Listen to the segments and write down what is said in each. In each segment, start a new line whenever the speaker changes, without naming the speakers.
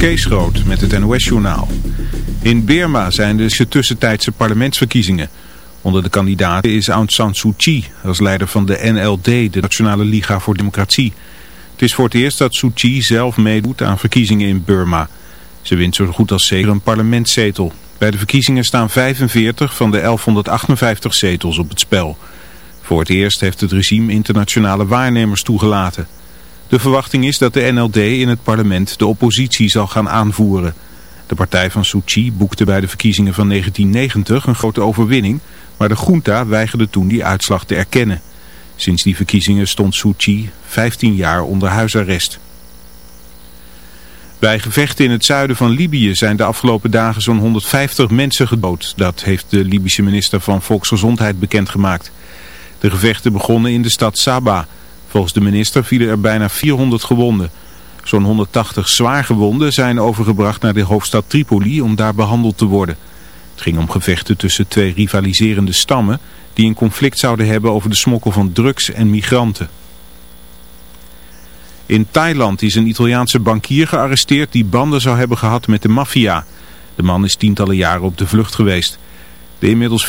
Kees Groot met het NOS-journaal. In Burma zijn de tussentijdse parlementsverkiezingen. Onder de kandidaten is Aung San Suu Kyi als leider van de NLD, de Nationale Liga voor Democratie. Het is voor het eerst dat Suu Kyi zelf meedoet aan verkiezingen in Burma. Ze wint zo goed als zeker een parlementszetel. Bij de verkiezingen staan 45 van de 1158 zetels op het spel. Voor het eerst heeft het regime internationale waarnemers toegelaten. De verwachting is dat de NLD in het parlement de oppositie zal gaan aanvoeren. De partij van Suu boekte bij de verkiezingen van 1990 een grote overwinning, maar de junta weigerde toen die uitslag te erkennen. Sinds die verkiezingen stond Suu Kyi 15 jaar onder huisarrest. Bij gevechten in het zuiden van Libië zijn de afgelopen dagen zo'n 150 mensen gedood. Dat heeft de Libische minister van Volksgezondheid bekendgemaakt. De gevechten begonnen in de stad Saba. Volgens de minister vielen er bijna 400 gewonden. Zo'n 180 zwaar gewonden zijn overgebracht naar de hoofdstad Tripoli om daar behandeld te worden. Het ging om gevechten tussen twee rivaliserende stammen die een conflict zouden hebben over de smokkel van drugs en migranten. In Thailand is een Italiaanse bankier gearresteerd die banden zou hebben gehad met de maffia. De man is tientallen jaren op de vlucht geweest. De inmiddels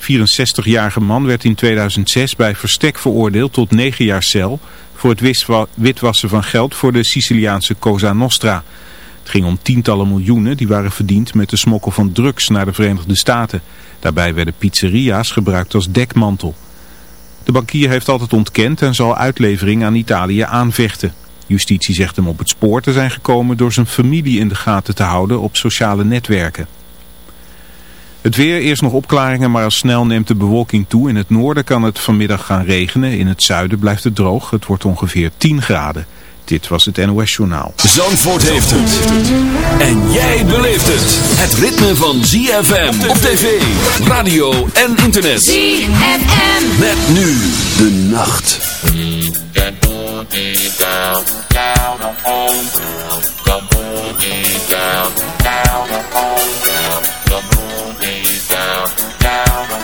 64-jarige man werd in 2006 bij verstek veroordeeld tot 9 jaar cel voor het witwassen van geld voor de Siciliaanse Cosa Nostra. Het ging om tientallen miljoenen die waren verdiend met de smokkel van drugs naar de Verenigde Staten. Daarbij werden pizzeria's gebruikt als dekmantel. De bankier heeft altijd ontkend en zal uitlevering aan Italië aanvechten. Justitie zegt hem op het spoor te zijn gekomen door zijn familie in de gaten te houden op sociale netwerken. Het weer, eerst nog opklaringen, maar al snel neemt de bewolking toe. In het noorden kan het vanmiddag gaan regenen. In het zuiden blijft het droog. Het wordt ongeveer 10 graden. Dit was het NOS Journaal.
Zandvoort heeft het. En jij beleeft het. Het ritme van ZFM op tv, radio en internet.
ZFM.
Met nu de nacht.
now.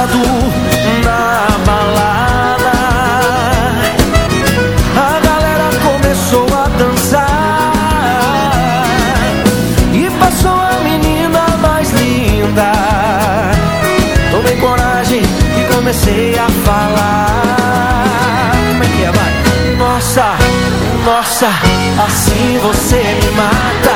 Sábado na balada. A galera começou a dançar E passou a menina mais linda. Tomei coragem e comecei a falar. Como é que é, vai? Nossa, nossa, assim você me mata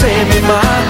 você me mata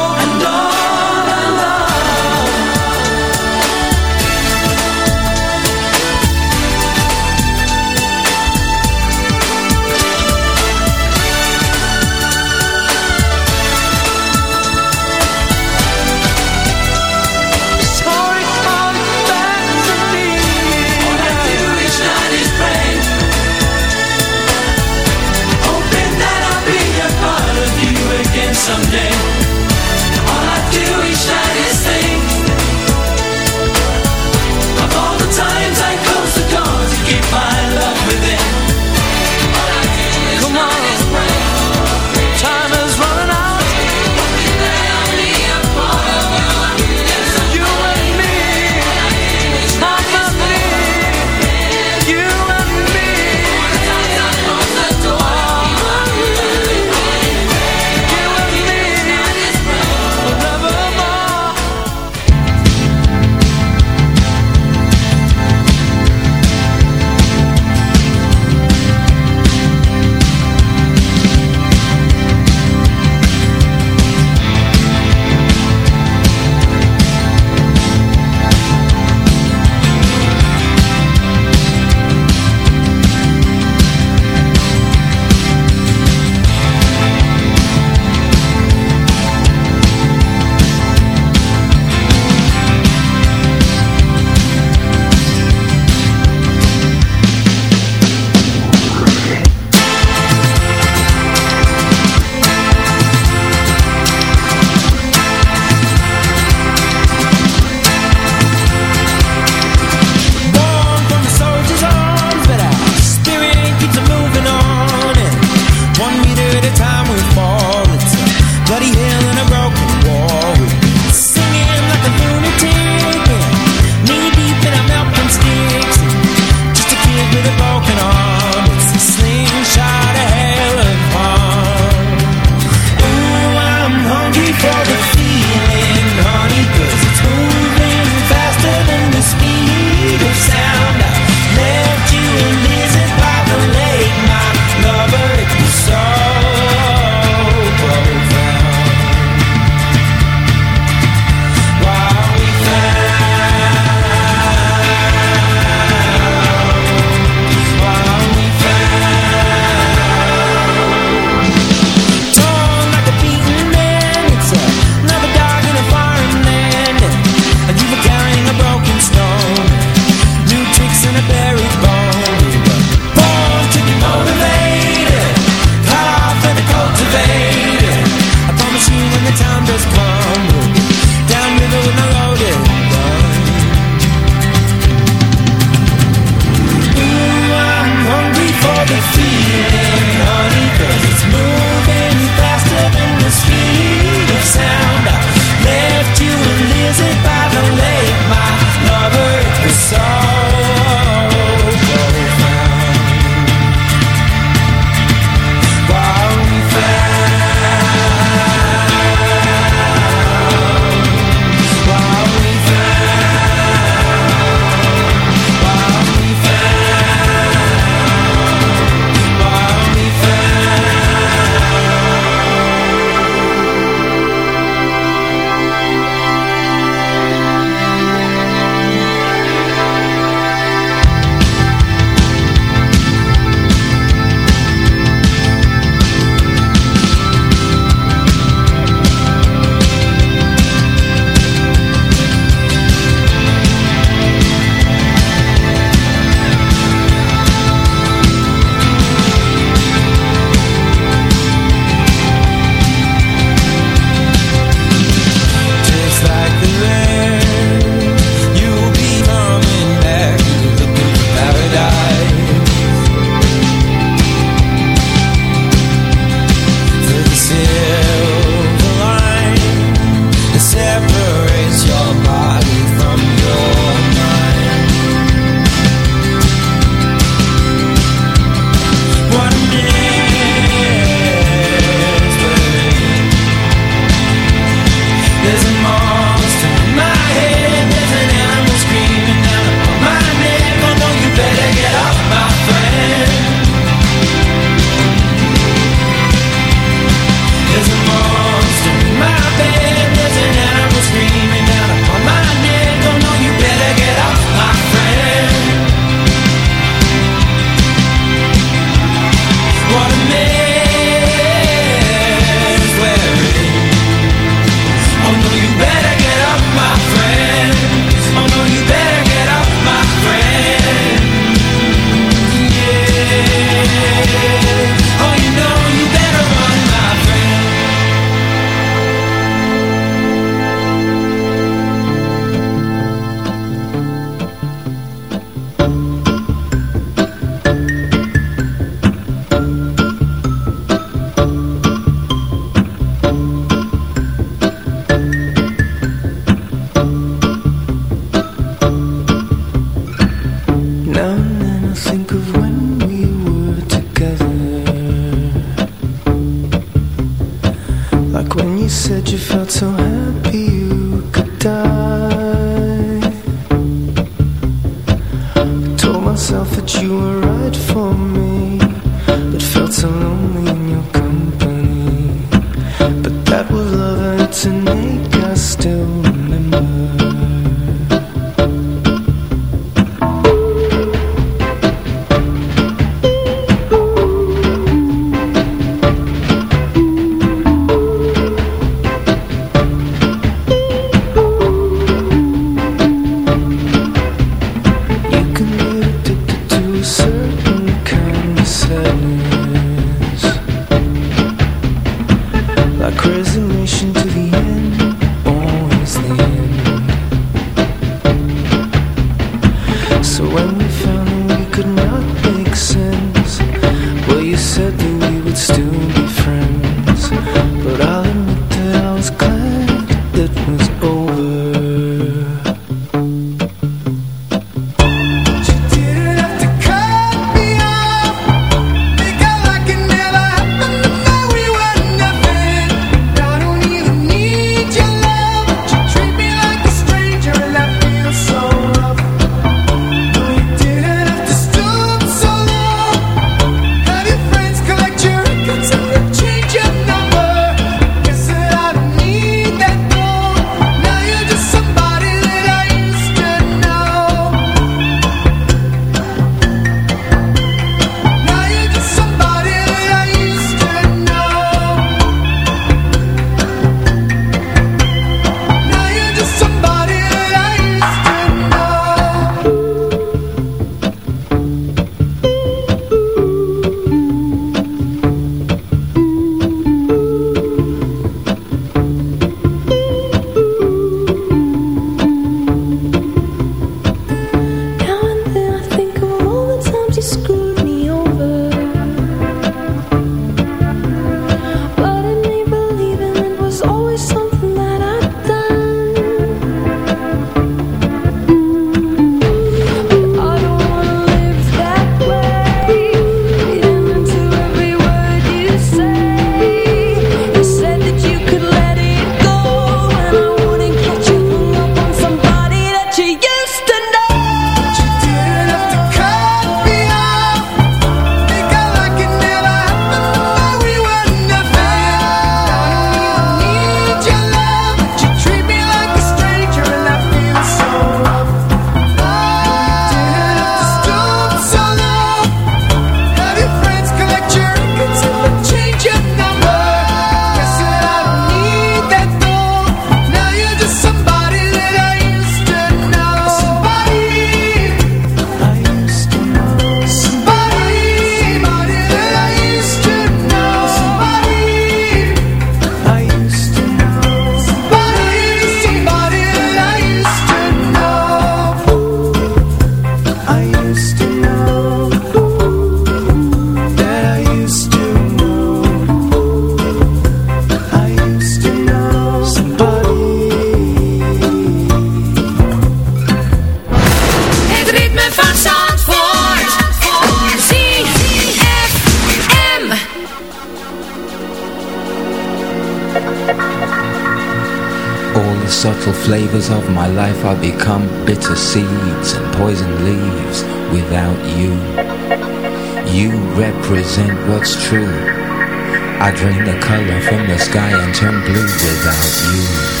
I drain the
color from the sky and turn blue
without you.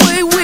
way we